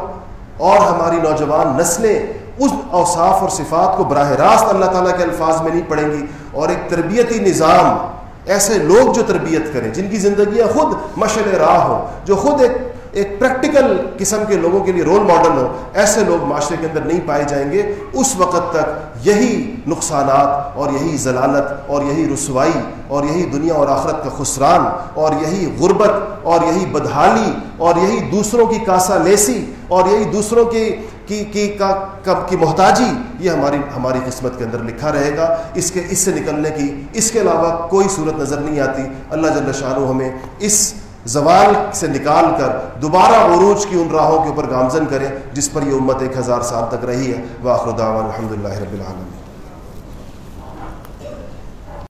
اور ہماری نوجوان نسلیں اس اوصاف اور صفات کو براہ راست اللہ تعالیٰ کے الفاظ میں نہیں پڑھیں گی اور ایک تربیتی نظام، ایسے لوگ جو تربیت کریں، جن کی زندگیاں خود مشل راہ ہوں، جو خود ایک ایک پریکٹیکل قسم کے لوگوں کے لیے رول ماڈل ہو، ایسے لوگ معاشرے کے اندر نہیں پائے جائیں گے۔ اس وقت تک یہی نقصانات اور یہی ضلالت اور یہی رسوائی اور یہی دنیا اور آخرت کا خسران اور یہی غربت اور یہی بدحالی اور یہی دوسروں کی کاسا لیسی اور یہی دوسروں کی کی کی کا کی محتاجی، یہ ہماری ہماری قسمت کے اندر لکھا رہے گا۔ اس کے اس سے نکلنے کی اس کے علاوہ کوئی صورت نظر نہیں آتی۔ اللہ جل شاہ ہمیں اس زوال سے نکال کر دوبارہ عروج کی ان راہوں کے اوپر گامزن کریں، جس پر یہ امت ایک ہزار سال تک رہی ہے۔ واخر دعوان الحمد اللہ رب العالمین۔